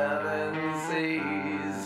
seven seas.